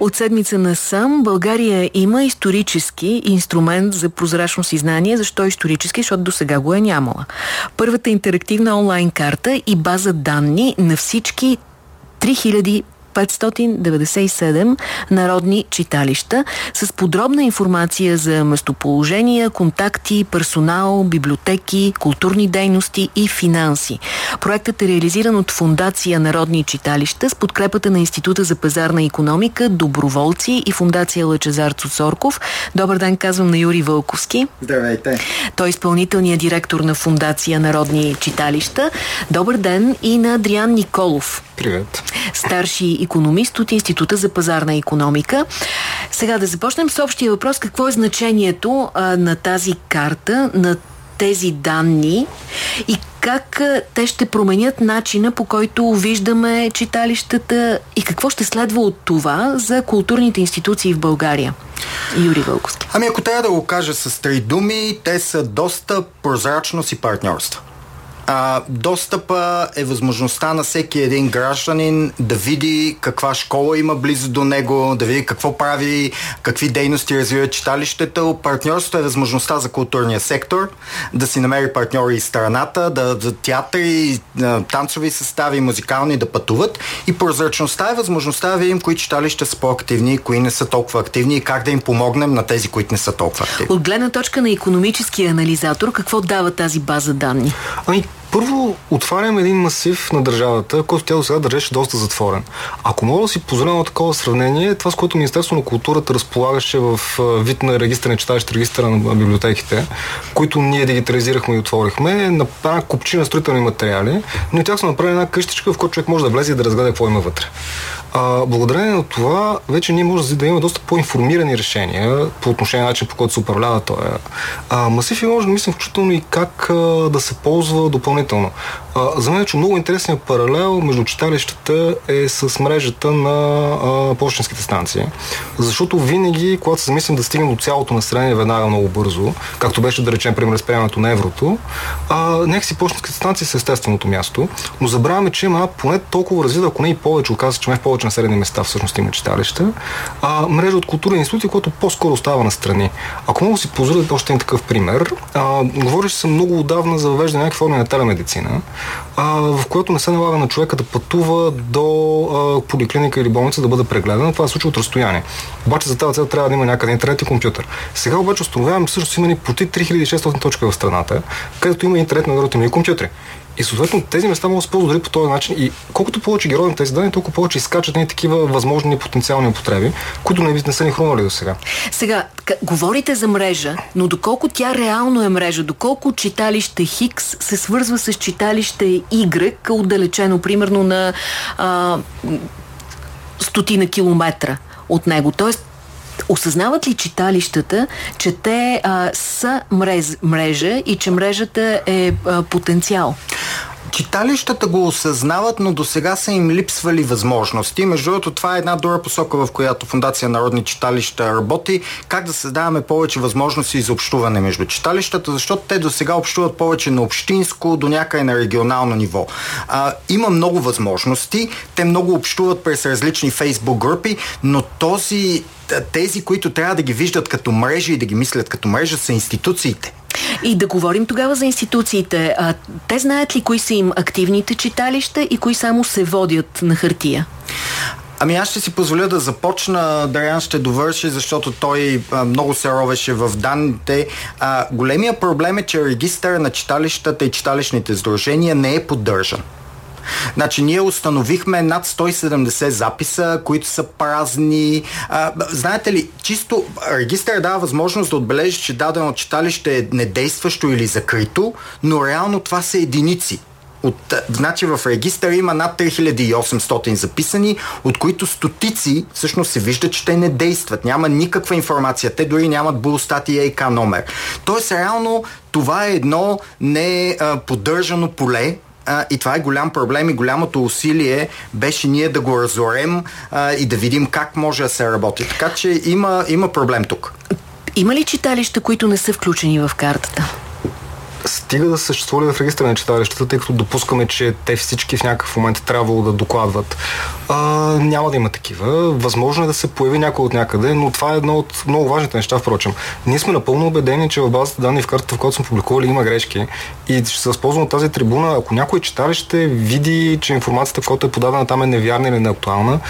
От седмица на сам България има исторически инструмент за прозрачност и знание. Защо исторически? Защото до сега го е нямала. Първата интерактивна онлайн карта и база данни на всички 3000 597 народни читалища с подробна информация за местоположения, контакти, персонал, библиотеки, културни дейности и финанси. Проектът е реализиран от Фундация Народни читалища с подкрепата на Института за пазарна економика, доброволци и Фундация Лъчезар Цуцорков. Добър ден, казвам на Юрий Вълковски. Здравейте. Той е изпълнителният директор на Фундация Народни читалища. Добър ден и на Адриан Николов. Привет. Старши економист от Института за пазарна економика. Сега да започнем с общия въпрос. Какво е значението а, на тази карта, на тези данни и как те ще променят начина по който виждаме читалищата и какво ще следва от това за културните институции в България? Юрий Вълковски. Ами ако трябва да го кажа с три думи, те са доста прозрачност и партньорство. А, достъпа е възможността на всеки един гражданин да види каква школа има близо до него, да види какво прави, какви дейности развива читалището. Партньорството е възможността за културния сектор да си намери партньори из страната, да, за театри, танцови състави, музикални да пътуват. И прозрачността е възможността да видим кои читалища са по-активни, кои не са толкова активни и как да им помогнем на тези, които не са толкова активни. От гледна точка на економическия анализатор, какво дава тази база данни? Ами, първо отваряме един масив на държавата, който тя до сега държеше доста затворен. Ако мога да си позволя на такова сравнение, това с което Министерство на културата разполагаше в вид на регистър на читалище, регистъра на библиотеките, които ние дигитализирахме и отворихме, на една купчина строителни материали, но тях са направили една къщичка, в която човек може да влезе и да разгледа какво има вътре. А, благодарение на това, вече ние можем да имаме доста по-информирани решения по отношение на начин, по който се управлява този масив и може да мислим включително и как а, да се ползва допълнително. А, за мен е, че много интересният паралел между читалищата е с мрежата на а, почтенските станции. Защото винаги, когато се замислим да стигнем до цялото население веднага много бързо, както беше да речем, пример, с на еврото, а, някакси почтенските станции са естественото място, но забравяме, че има поне толкова развита, ако не и повече, оказва, че не в повече населени места всъщност има читалища, а мрежа от културни институти, която по-скоро остава на страни. Ако мога да си позволя още един такъв пример, а, говориш се много отдавна за въвеждане някакви форми на телемедицина, а, в което не се налага на човека да пътува до а, поликлиника или болница да бъде прегледан. Това се случва от разстояние. Обаче за тази цел трябва да има някъде интернет и компютър. Сега обаче установяваме всъщност има ни почти 3600 точки в страната, където има интернет на има и компютри. И съответно тези места могат да се ползват дори по този начин. И колкото повече ги родим тези данни, толкова повече изкачат ни такива възможни потенциални употреби, които не, не са ни хрумвали до сега. Сега, говорите за мрежа, но доколко тя реално е мрежа, доколко читалище Хикс се свързва с читалище Y, отдалечено примерно на а, стотина километра от него. Тоест, Осъзнават ли читалищата, че те а, са мрез, мрежа и че мрежата е а, потенциал? Читалищата го осъзнават, но до сега са им липсвали възможности. Между другото, това е една добра посока, в която Фундация Народни читалища работи. Как да създаваме повече възможности за общуване между читалищата, защото те до сега общуват повече на общинско, до някъде на регионално ниво. А, има много възможности. Те много общуват през различни фейсбук групи, но този тези, които трябва да ги виждат като мрежа и да ги мислят като мрежа, са институциите. И да говорим тогава за институциите. А, те знаят ли кои са им активните читалища и кои само се водят на хартия? Ами аз ще си позволя да започна, Дарян ще довърши, защото той а, много се ровеше в данните. А, големия проблем е, че регистър на читалищата и читалищните сдружения не е поддържан. Значи ние установихме над 170 записа, които са празни. А, знаете ли, чисто регистър дава възможност да отбележи, че дадено читалище е недействащо или закрито, но реално това са единици. От, значи в регистъра има над 3800 записани, от които стотици всъщност се вижда, че те не действат. Няма никаква информация. Те дори нямат Булстат и ЕК номер. Тоест реално това е едно не поддържано поле, а, и това е голям проблем и голямото усилие беше ние да го разорем а, и да видим как може да се работи. Така че има, има проблем тук. Има ли читалища, които не са включени в картата? Стига да съществували в регистра на читалищата, тъй като допускаме, че те всички в някакъв момент трябвало да докладват. А, няма да има такива. Възможно е да се появи някой от някъде, но това е едно от много важните неща, впрочем. Ние сме напълно убедени, че в базата данни в картата, в която сме публикували, има грешки. И ще се възползвам от тази трибуна, ако някой читалище види, че информацията, която е подадена там е невярна или неактуална,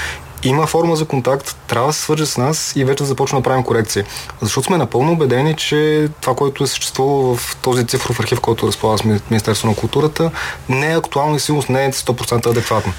има форма за контакт, трябва да се свърже с нас и вече започва да правим корекции. Защото сме напълно убедени, че това, което е съществувало в този цифров архив, който разполага с Министерство на културата, не е актуално и сигурност не е 100% адекватно.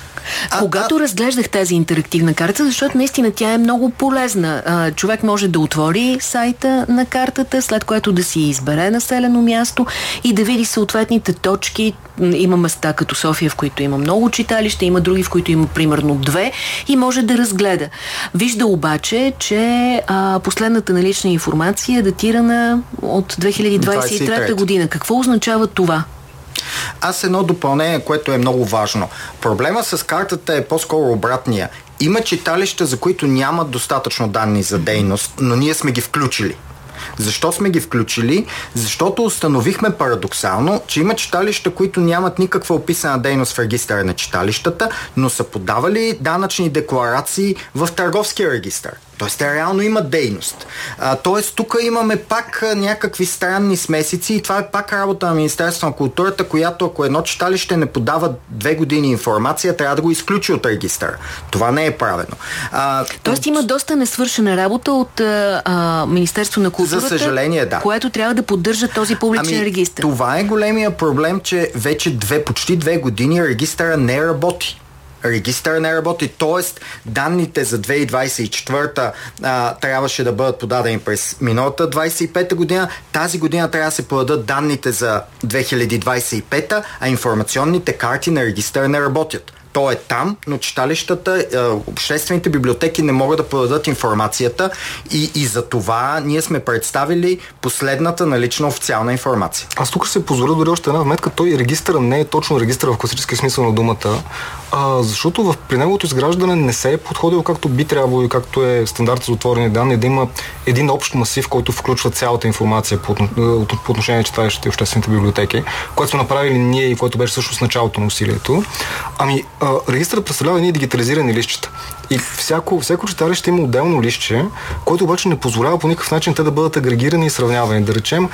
А, Когато а... разглеждах тази интерактивна карта, защото наистина тя е много полезна. А, човек може да отвори сайта на картата, след което да си избере населено място и да види съответните точки. Има места като София, в които има много читалища, има други, в които има примерно две и може да разгледа. Вижда обаче, че а, последната налична информация е датирана от 2023 23. година. Какво означава това? Аз едно допълнение, което е много важно. Проблема с картата е по-скоро обратния. Има читалища, за които нямат достатъчно данни за дейност, но ние сме ги включили. Защо сме ги включили? Защото установихме парадоксално, че има читалища, които нямат никаква описана дейност в регистъра на читалищата, но са подавали данъчни декларации в търговския регистър. Тоест, те реално имат дейност. А, тоест, тук имаме пак някакви странни смесици и това е пак работа на Министерство на културата, която ако едно читалище не подава две години информация, трябва да го изключи от регистъра. Това не е правено. А, Тоест, има доста несвършена работа от а, Министерство на културата, за съжаление, да. което трябва да поддържа този публичен ами, регистр. Това е големия проблем, че вече две, почти две години регистъра не работи регистър не работи, т.е. данните за 2024 а, трябваше да бъдат подадени през миналата 25 година. Тази година трябва да се подадат данните за 2025, а информационните карти на регистъра не работят. То е там, но читалищата, е, обществените библиотеки не могат да подадат информацията и, и за това ние сме представили последната налична официална информация. Аз тук се позволя дори още една вметка. Той регистър не е точно регистър в класически смисъл на думата, а, защото в, при неговото изграждане не се е подходило както би трябвало и както е стандарт за отворени данни, да има един общ масив, който включва цялата информация по, по отношение на читалищите и обществените библиотеки, което сме направили ние и което беше всъщност началото на усилието. Ами, регистърът представлява едни дигитализирани лищчета. И всяко, всяко читалище има отделно лище, което обаче не позволява по никакъв начин те да бъдат агрегирани и сравнявани. Да речем,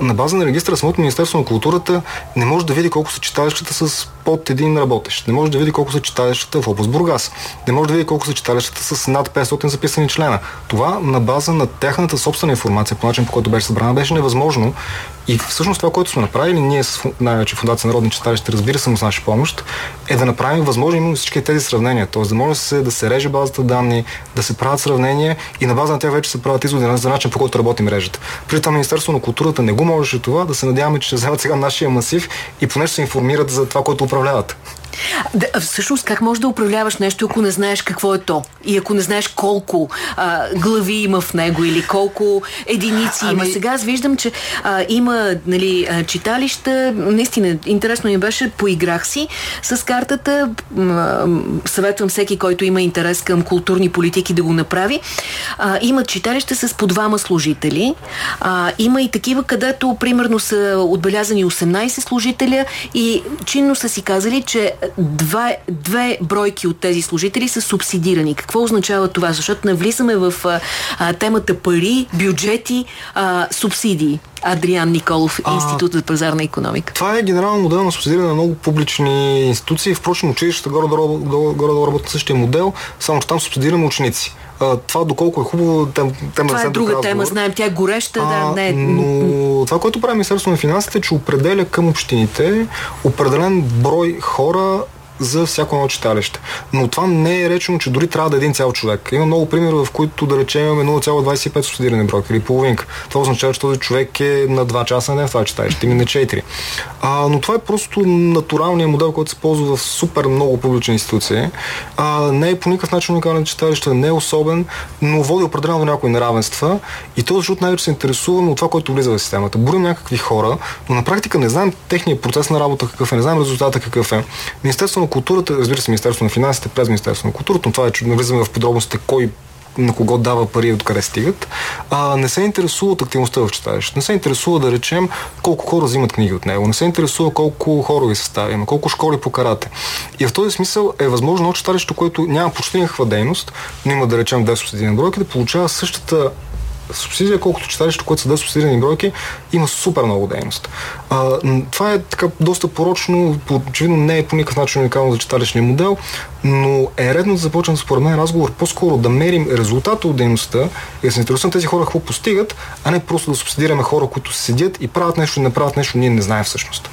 на база на регистра самото Министерство на културата не може да види колко са читалищата с под един работещ. Не може да види колко са читалищата в област Бургас. Не може да види колко са читалищата с над 500 записани члена. Това на база на тяхната собствена информация, по начин по който беше събрана, беше невъзможно. И всъщност това, което сме направили, ние с най-вече Фундация Народни читалища, разбира се, с наша помощ, е да направим възможно именно всички тези сравнения. Тоест да може да се, да се реже базата данни, да се правят сравнения и на база на тях вече се правят изводи за начин по който работи мрежата. При това Министерство на културата не го можеше това, да се надяваме, че ще вземат сега нашия масив и поне ще се информират за това, което управляват. Да, всъщност, как можеш да управляваш нещо, ако не знаеш какво е то? И ако не знаеш колко а, глави има в него или колко единици ами... има. Сега аз виждам, че а, има нали, читалища. Наистина, интересно ми беше, поиграх си с картата. Съветвам всеки, който има интерес към културни политики да го направи. А, има читалища с по двама служители. А, има и такива, където примерно са отбелязани 18 служителя и чинно са си казали, че два, две бройки от тези служители са субсидирани. Какво означава това? Защото навлизаме в а, темата пари, бюджети, а, субсидии. Адриан Николов, Институт за пазарна економика. Това е генерален модел на субсидиране на много публични институции. Впрочем, училищата горе-долу, работят същия модел, само че там субсидираме ученици. А, това доколко е хубаво, тем, тема Това е друга разговор. тема, знаем, тя е гореща, а, да, не Но това, което прави Министерство на финансите, е, че определя към общините определен брой хора за всяко едно читалище. Но това не е речено, че дори трябва да е един цял човек. Има много примери, в които да речем имаме 0,25 субсидирани бройки или половинка. Това означава, че този човек е на 2 часа на ден в това читалище, или на 4. А, но това е просто натуралният модел, който се ползва в супер много публични институции. А, не е по никакъв начин уникален читалище, не е особен, но води определено до някои неравенства. И то защото най-вече се интересуваме от това, което влиза в системата. Борим някакви хора, но на практика не знаем техния процес на работа какъв е, не знаем резултата какъв е. Министерство на културата, разбира се, Министерство на финансите, през Министерство на културата, но това е, че навлизаме в подробностите кой на кого дава пари и откъде стигат. а, не се интересува от активността в читалището. Не се интересува да речем колко хора взимат книги от него. Не се интересува колко хора състави има, колко школи по карате. И в този смисъл е възможно читалището, което няма почти никаква дейност, но има да речем 10 субсидирани бройки, да получава същата субсидия, колкото читалището, което са да субсидирани бройки, има супер много дейност. А, това е така доста порочно, очевидно не е по никакъв начин уникално за читалищния модел, но е редно да започнем според мен разговор по-скоро да мерим резултата от дейността и да се интересуваме тези хора какво постигат, а не просто да субсидираме хора, които седят и правят нещо и не правят нещо, ние не знаем всъщност.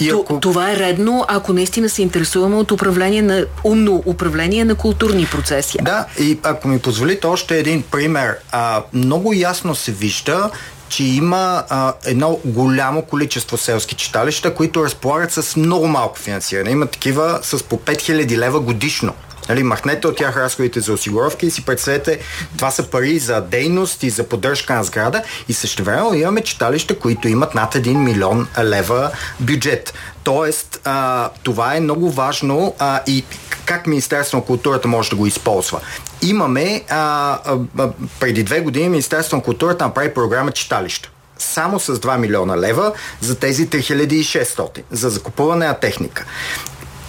И ако... Това е редно, ако наистина се интересуваме от управление на умно управление на културни процеси. Да, и ако ми позволите още един пример. А, много ясно се вижда, че има а, едно голямо количество селски читалища, които разполагат с много малко финансиране. Има такива с по 5000 лева годишно. Нали, махнете от тях разходите за осигуровки и си представете, това са пари за дейност и за поддръжка на сграда и също време имаме читалища, които имат над 1 милион лева бюджет. Тоест, а, това е много важно а, и как Министерство на културата може да го използва. Имаме, а, а, преди две години Министерство на културата направи програма Читалища само с 2 милиона лева за тези 3600 за закупуване на техника.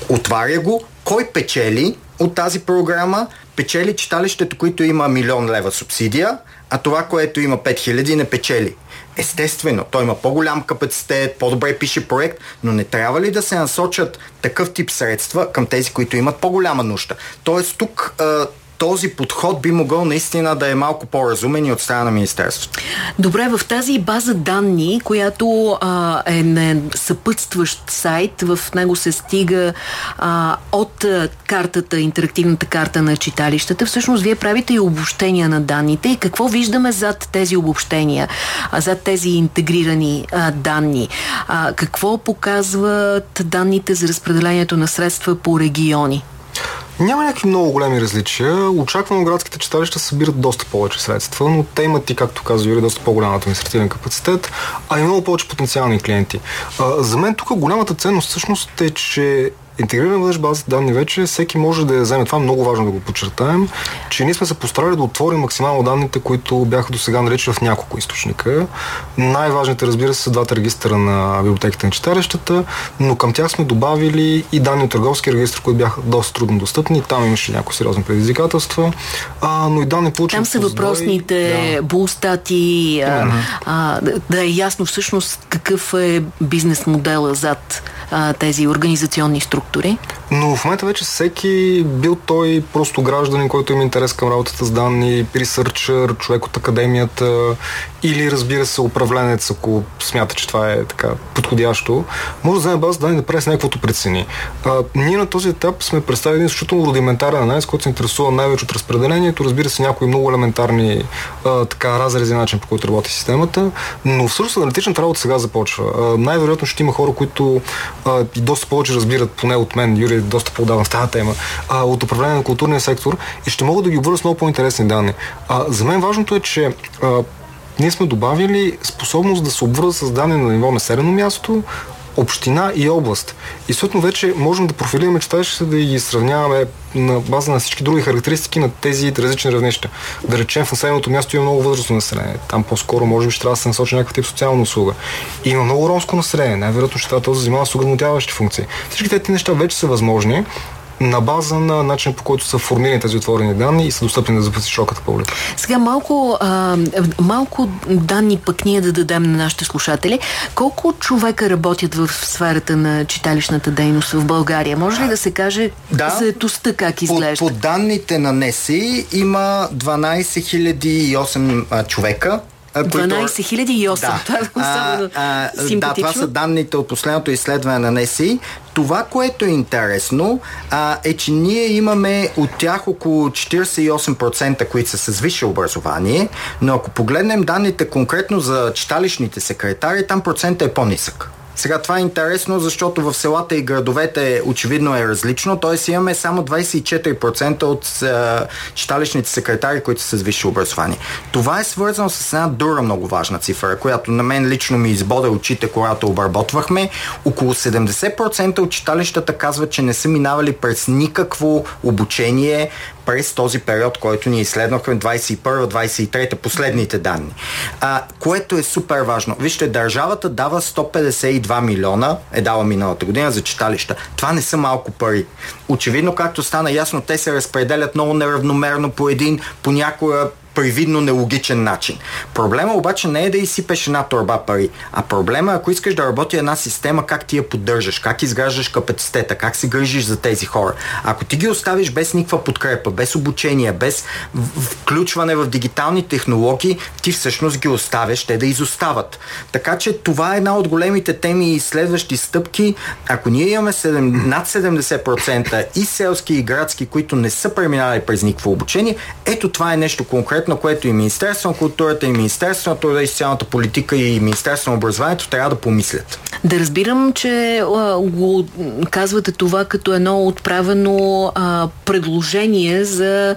Отваря го, кой печели от тази програма? Печели читалището, които има милион лева субсидия, а това, което има 5000 не печели. Естествено, той има по-голям капацитет, по-добре пише проект, но не трябва ли да се насочат такъв тип средства към тези, които имат по-голяма нужда? Тоест тук този подход би могъл наистина да е малко по-разумен и от страна на Министерството. Добре, в тази база данни, която а, е на съпътстващ сайт, в него се стига а, от картата, интерактивната карта на читалищата, всъщност вие правите и обобщения на данните. И какво виждаме зад тези обобщения, а, зад тези интегрирани а, данни? А, какво показват данните за разпределението на средства по региони? Няма някакви много големи различия. Очаквано градските читалища събират доста повече средства, но те имат и, както каза Юрий, доста по-голям административен капацитет, а и много повече потенциални клиенти. А, за мен тук голямата ценност всъщност е, че интегрирана бъдеш база данни вече, всеки може да я вземе. Това е много важно да го подчертаем, че ние сме се постарали да отворим максимално данните, които бяха до сега наречени в няколко източника. Най-важните, разбира се, са двата регистра на библиотеките на читалищата, но към тях сме добавили и данни от търговски регистр, които бяха доста трудно достъпни. Там имаше някои сериозни предизвикателства, а, но и данни получени. Там са въпросните да. булстати, а, а, да е ясно всъщност какъв е бизнес модела зад а, тези организационни структури? Но в момента вече всеки бил той просто гражданин, който има интерес към работата с данни, ресърчър, човек от академията или разбира се управленец, ако смята, че това е така подходящо, може да вземе база данни да прави с някаквото прецени. А, ние на този етап сме представили един изключително рудиментарен анализ, който се интересува най-вече от разпределението, разбира се някои много елементарни а, така разрези начин по който работи системата, но всъщност аналитичната работа сега започва. Най-вероятно ще има хора, които а, и доста повече разбират, поне от мен, Юрий, доста по-давна в тази тема, а, от управление на културния сектор и ще могат да ги обвързват с много по-интересни данни. А, за мен важното е, че а, ние сме добавили способност да се обвърза с данни на ниво населено място, община и област. И съответно вече можем да профилираме читалищата, да ги сравняваме на база на всички други характеристики на тези различни равнища. Да речем в населеното място има много възрастно население. Там по-скоро може би ще трябва да се насочи някакъв тип социална услуга. И има много ромско население. Най-вероятно ще трябва да се занимава с ограмотяващи функции. Всички тези неща вече са възможни на база на начин по който са формирани тези отворени данни и са достъпни за широката публика. Сега малко, а, малко данни пък ние да дадем на нашите слушатели. Колко човека работят в сферата на читалищната дейност в България? Може ли да се каже да, заетостта как изглежда? По, по данните на НЕСИ има 12 008 човека, 12 008. Да. Това е а, а, да, това са данните от последното изследване на НЕСИ. Това, което е интересно, а, е, че ние имаме от тях около 48%, които са с висше образование, но ако погледнем данните конкретно за читалищните секретари, там процентът е по-нисък. Сега това е интересно, защото в селата и градовете очевидно е различно, т.е. имаме само 24% от е, читалищните секретари, които са с висше образование. Това е свързано с една друга много важна цифра, която на мен лично ми избода очите, когато обработвахме. Около 70% от читалищата казват, че не са минавали през никакво обучение през този период, който ние изследвахме 21-23 последните данни. А, което е супер важно. Вижте, държавата дава 152 милиона, е дала миналата година за читалища. Това не са малко пари. Очевидно, както стана ясно, те се разпределят много неравномерно по един, по някоя привидно нелогичен начин. Проблема обаче не е да изсипеш една турба пари, а проблема е ако искаш да работи една система, как ти я поддържаш, как изграждаш капацитета, как се грижиш за тези хора. Ако ти ги оставиш без никаква подкрепа, без обучение, без включване в дигитални технологии, ти всъщност ги оставяш те да изостават. Така че това е една от големите теми и следващи стъпки. Ако ние имаме 7, над 70% и селски и градски, които не са преминали през никакво обучение, ето това е нещо конкретно на което и Министерство на културата, и Министерство на труда и социалната политика, и Министерство на образованието трябва да помислят. Да разбирам, че а, го казвате това като едно отправено а, предложение за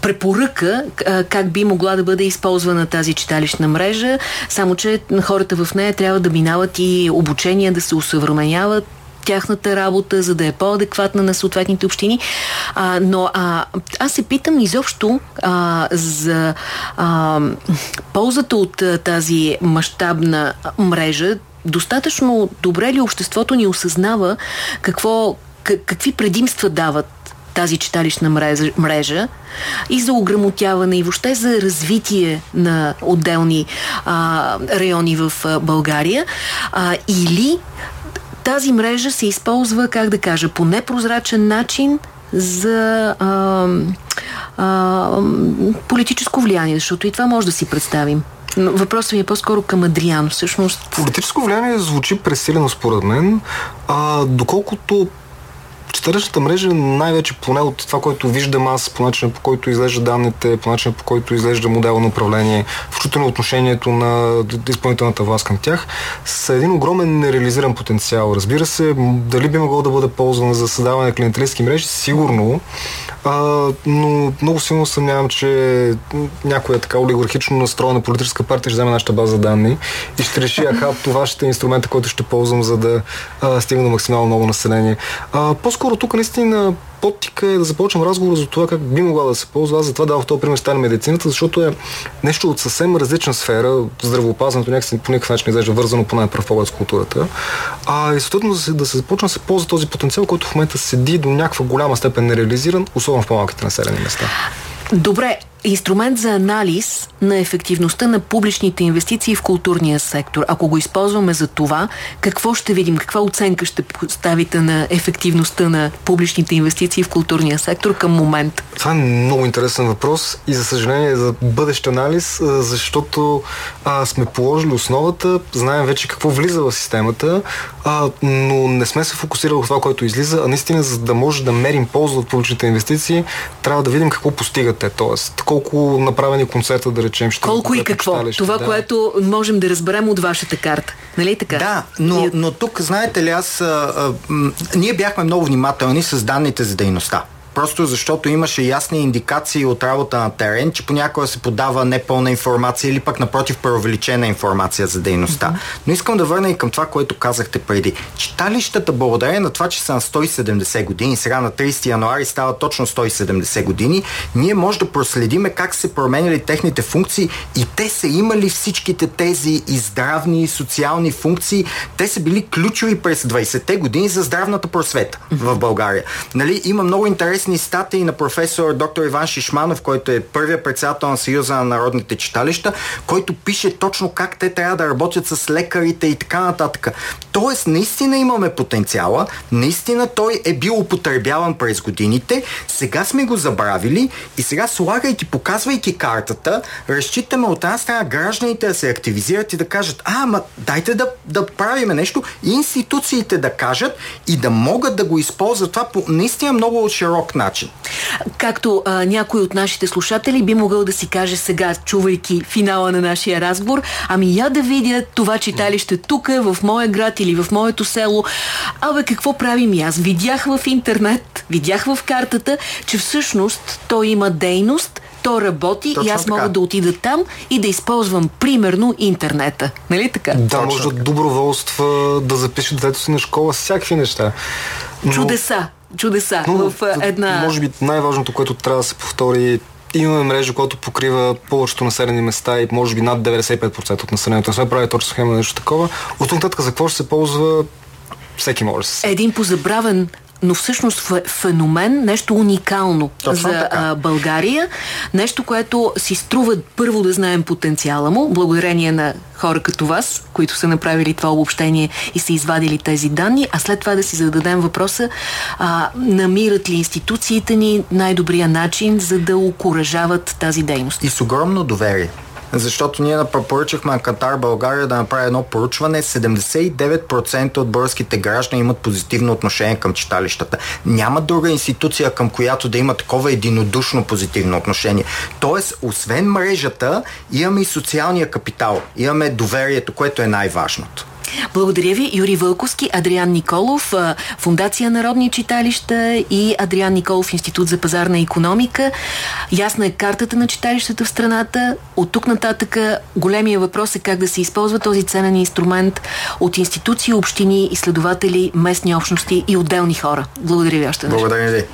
препоръка а, как би могла да бъде използвана тази читалищна мрежа, само че хората в нея трябва да минават и обучения, да се усъвременяват, тяхната работа, за да е по-адекватна на съответните общини. А, но а, аз се питам изобщо а, за а, ползата от а, тази мащабна мрежа. Достатъчно добре ли обществото ни осъзнава какво, какви предимства дават тази читалищна мрежа, мрежа и за ограмотяване и въобще за развитие на отделни а, райони в а, България а, или тази мрежа се използва, как да кажа, по непрозрачен начин за а, а, политическо влияние, защото и това може да си представим. Но въпросът ми е по-скоро към Адриано, всъщност. Политическо влияние звучи пресилено според мен, а, доколкото Четвършната мрежа най-вече поне от това, което виждам аз, по начина по който изглежда данните, по начина по който изглежда модел на управление, включително отношението на изпълнителната власт към тях, са един огромен нереализиран потенциал. Разбира се, дали би могло да бъде ползван за създаване на клиентелистски мрежи, сигурно, а, но много силно съмнявам, че някоя така олигархично настроена политическа партия ще вземе нашата база данни и ще реши, аха, това ще е инструмента, който ще ползвам, за да а, стигна до максимално много население. А, по-скоро тук наистина подтика е да започнем разговор за това как би могла да се ползва. Аз затова давах този пример с медицината, защото е нещо от съвсем различна сфера. Здравеопазването някакси по никакъв начин изглежда вързано по най-прав с културата. А и съответно да се, да се започне да се ползва този потенциал, който в момента седи до някаква голяма степен нереализиран, особено в по-малките населени места. Добре, инструмент за анализ на ефективността на публичните инвестиции в културния сектор. Ако го използваме за това, какво ще видим? Каква оценка ще поставите на ефективността на публичните инвестиции в културния сектор към момент? Това е много интересен въпрос и за съжаление за бъдещ анализ, защото а, сме положили основата, знаем вече какво влиза в системата, а, но не сме се фокусирали в това, което излиза, а наистина за да може да мерим полза от публичните инвестиции, трябва да видим какво постигат те. Тоест, колко направени концерта, да речем, ще Колко и какво? Това, да. което можем да разберем от вашата карта. Нали така? Да, но, но тук, знаете ли, аз. А, а, ние бяхме много внимателни с данните за дейността. Просто защото имаше ясни индикации от работа на терен, че понякога се подава непълна информация или пък напротив преувеличена информация за дейността. Mm-hmm. Но искам да върна и към това, което казахте преди. Читалищата, благодарение на това, че са на 170 години, сега на 30 януари става точно 170 години, ние може да проследиме как се променяли техните функции и те са имали всичките тези и здравни, и социални функции. Те са били ключови през 20-те години за здравната просвета mm-hmm. в България. Нали, има много интерес интересни статии на професор доктор Иван Шишманов, който е първият председател на Съюза на народните читалища, който пише точно как те трябва да работят с лекарите и така нататък. Тоест, наистина имаме потенциала, наистина той е бил употребяван през годините, сега сме го забравили и сега слагайки, показвайки картата, разчитаме от една страна гражданите да се активизират и да кажат, а, ма дайте да, да правиме нещо и институциите да кажат и да могат да го използват това по наистина много широк начин. Както а, някой от нашите слушатели би могъл да си каже сега, чувайки финала на нашия разговор, ами я да видя това читалище тук, в моя град или в моето село. Абе, какво правим и аз? Видях в интернет, видях в картата, че всъщност той има дейност, то работи Точно и аз така. мога да отида там и да използвам примерно интернета. Нали така? Да, Точно може да доброволства, да запише детето си на школа, всякакви неща. Но... Чудеса. Чудеса Но, в една... Може би най-важното, което трябва да се повтори имаме мрежа, която покрива повечето населени места и може би над 95% от населението. Не сме прави точно схема нещо такова. От тук нататък за какво ще се ползва всеки може да се. Един позабравен но всъщност феномен, нещо уникално Точно за така. България, нещо, което си струва първо да знаем потенциала му, благодарение на хора като вас, които са направили това обобщение и са извадили тези данни, а след това да си зададем въпроса, а, намират ли институциите ни най-добрия начин, за да окоръжават тази дейност? И с огромно доверие защото ние поръчахме на Катар България да направи едно поручване. 79% от българските граждани имат позитивно отношение към читалищата. Няма друга институция, към която да има такова единодушно позитивно отношение. Тоест, освен мрежата, имаме и социалния капитал, имаме доверието, което е най-важното. Благодаря ви, Юрий Вълковски, Адриан Николов, Фундация Народни читалища и Адриан Николов, Институт за пазарна економика. Ясна е картата на читалищата в страната. От тук нататък големия въпрос е как да се използва този ценен инструмент от институции, общини, изследователи, местни общности и отделни хора. Благодаря ви още. Благодаря ви.